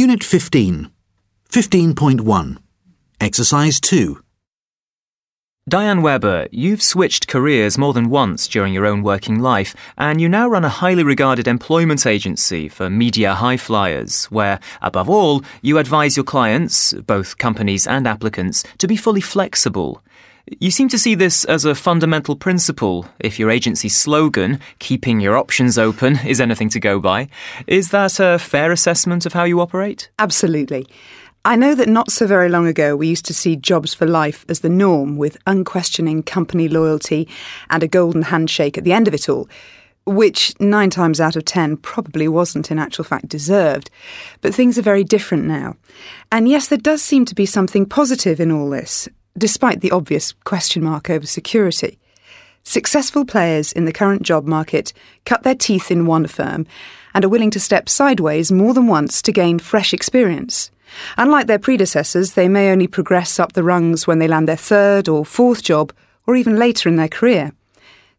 Unit 15. 15.1. Exercise 2. Diane Weber, you've switched careers more than once during your own working life, and you now run a highly regarded employment agency for media high flyers, where, above all, you advise your clients, both companies and applicants, to be fully flexible. You seem to see this as a fundamental principle if your agency's slogan, keeping your options open, is anything to go by. Is that a fair assessment of how you operate? Absolutely. I know that not so very long ago we used to see jobs for life as the norm with unquestioning company loyalty and a golden handshake at the end of it all, which nine times out of ten probably wasn't in actual fact deserved. But things are very different now. And yes, there does seem to be something positive in all this, despite the obvious question mark over security. Successful players in the current job market cut their teeth in one firm and are willing to step sideways more than once to gain fresh experience. Unlike their predecessors, they may only progress up the rungs when they land their third or fourth job, or even later in their career.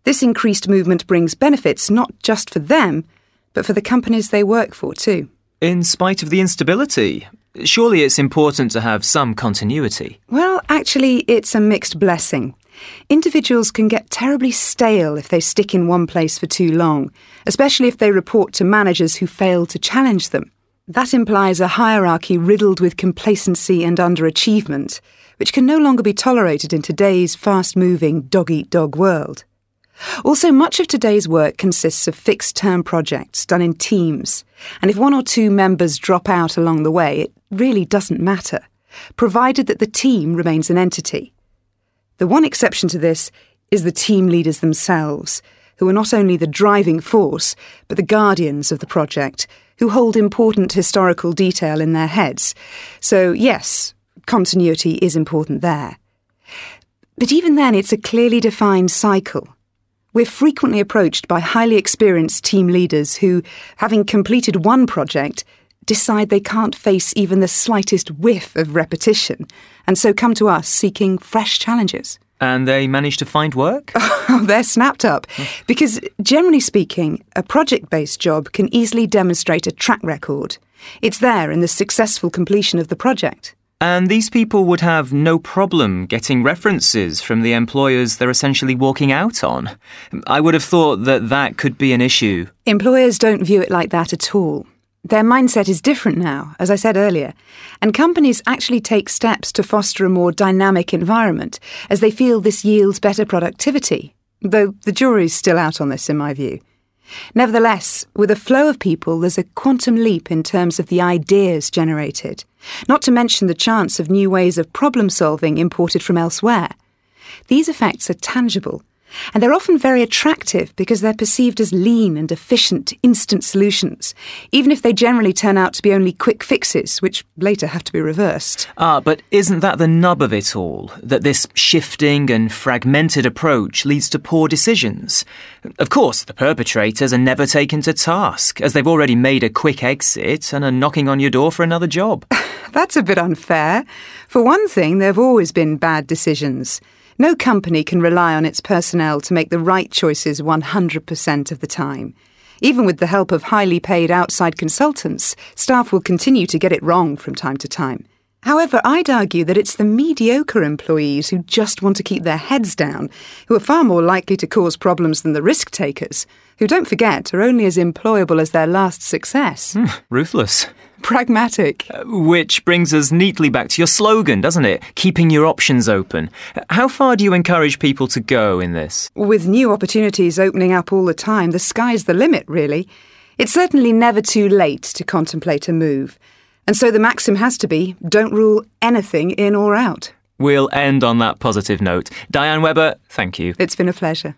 This increased movement brings benefits not just for them, but for the companies they work for too. In spite of the instability, surely it's important to have some continuity. Well, actually, it's a mixed blessing. Individuals can get terribly stale if they stick in one place for too long, especially if they report to managers who fail to challenge them. That implies a hierarchy riddled with complacency and underachievement, which can no longer be tolerated in today's fast moving dog eat dog world. Also, much of today's work consists of fixed term projects done in teams, and if one or two members drop out along the way, it really doesn't matter, provided that the team remains an entity. The one exception to this is the team leaders themselves, who are not only the driving force, but the guardians of the project, who hold important historical detail in their heads. So, yes, continuity is important there. But even then, it's a clearly defined cycle. We're frequently approached by highly experienced team leaders who, having completed one project, decide they can't face even the slightest whiff of repetition, and so come to us seeking fresh challenges. And they manage to find work? Oh, they're snapped up. Because, generally speaking, a project based job can easily demonstrate a track record. It's there in the successful completion of the project. And these people would have no problem getting references from the employers they're essentially walking out on. I would have thought that that could be an issue. Employers don't view it like that at all. Their mindset is different now, as I said earlier, and companies actually take steps to foster a more dynamic environment as they feel this yields better productivity, though the jury's still out on this, in my view. Nevertheless, with a flow of people, there's a quantum leap in terms of the ideas generated, not to mention the chance of new ways of problem solving imported from elsewhere. These effects are tangible and they're often very attractive because they're perceived as lean and efficient, instant solutions, even if they generally turn out to be only quick fixes, which later have to be reversed. Ah, but isn't that the nub of it all? That this shifting and fragmented approach leads to poor decisions? Of course, the perpetrators are never taken to task, as they've already made a quick exit and are knocking on your door for another job. That's a bit unfair. For one thing, there have always been bad decisions. No company can rely on its personnel to make the right choices 100% of the time. Even with the help of highly paid outside consultants, staff will continue to get it wrong from time to time. However, I'd argue that it's the mediocre employees who just want to keep their heads down, who are far more likely to cause problems than the risk takers, who, don't forget, are only as employable as their last success. Ruthless. Pragmatic. Uh, which brings us neatly back to your slogan, doesn't it? Keeping your options open. How far do you encourage people to go in this? With new opportunities opening up all the time, the sky's the limit, really. It's certainly never too late to contemplate a move. And so the maxim has to be don't rule anything in or out. We'll end on that positive note. Diane Weber, thank you. It's been a pleasure.